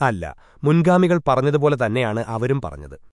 അല്ല മുൻഗാമികൾ പറഞ്ഞതുപോലെ തന്നെയാണ് അവരും പറഞ്ഞത്.